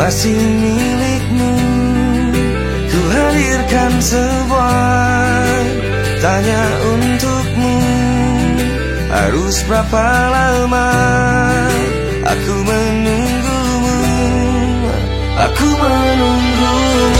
masih milikmu Ku hadirkan sebuah tanya untukmu. Harus berapa lama aku menunggumu? Aku menunggumu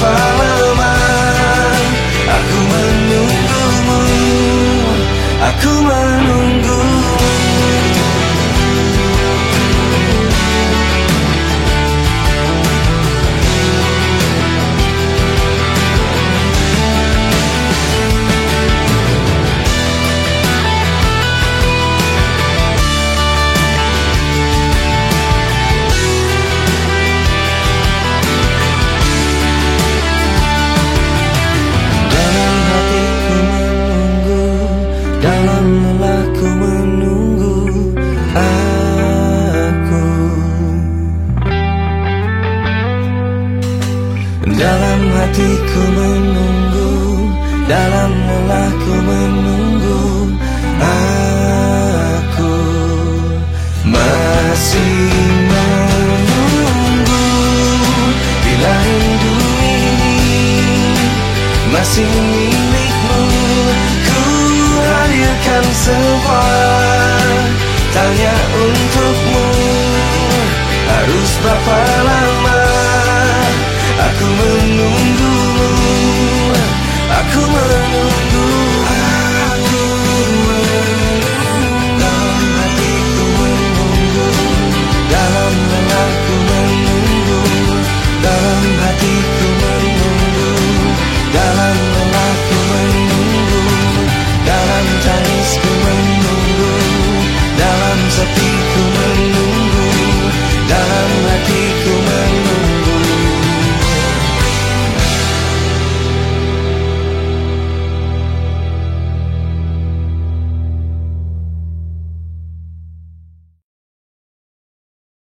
berapa lama aku menunggumu? Aku menunggumu Aku. Dalam hatiku menunggu Dalam lelahku menunggu Aku. Masih menunggu Bila rindu ini masih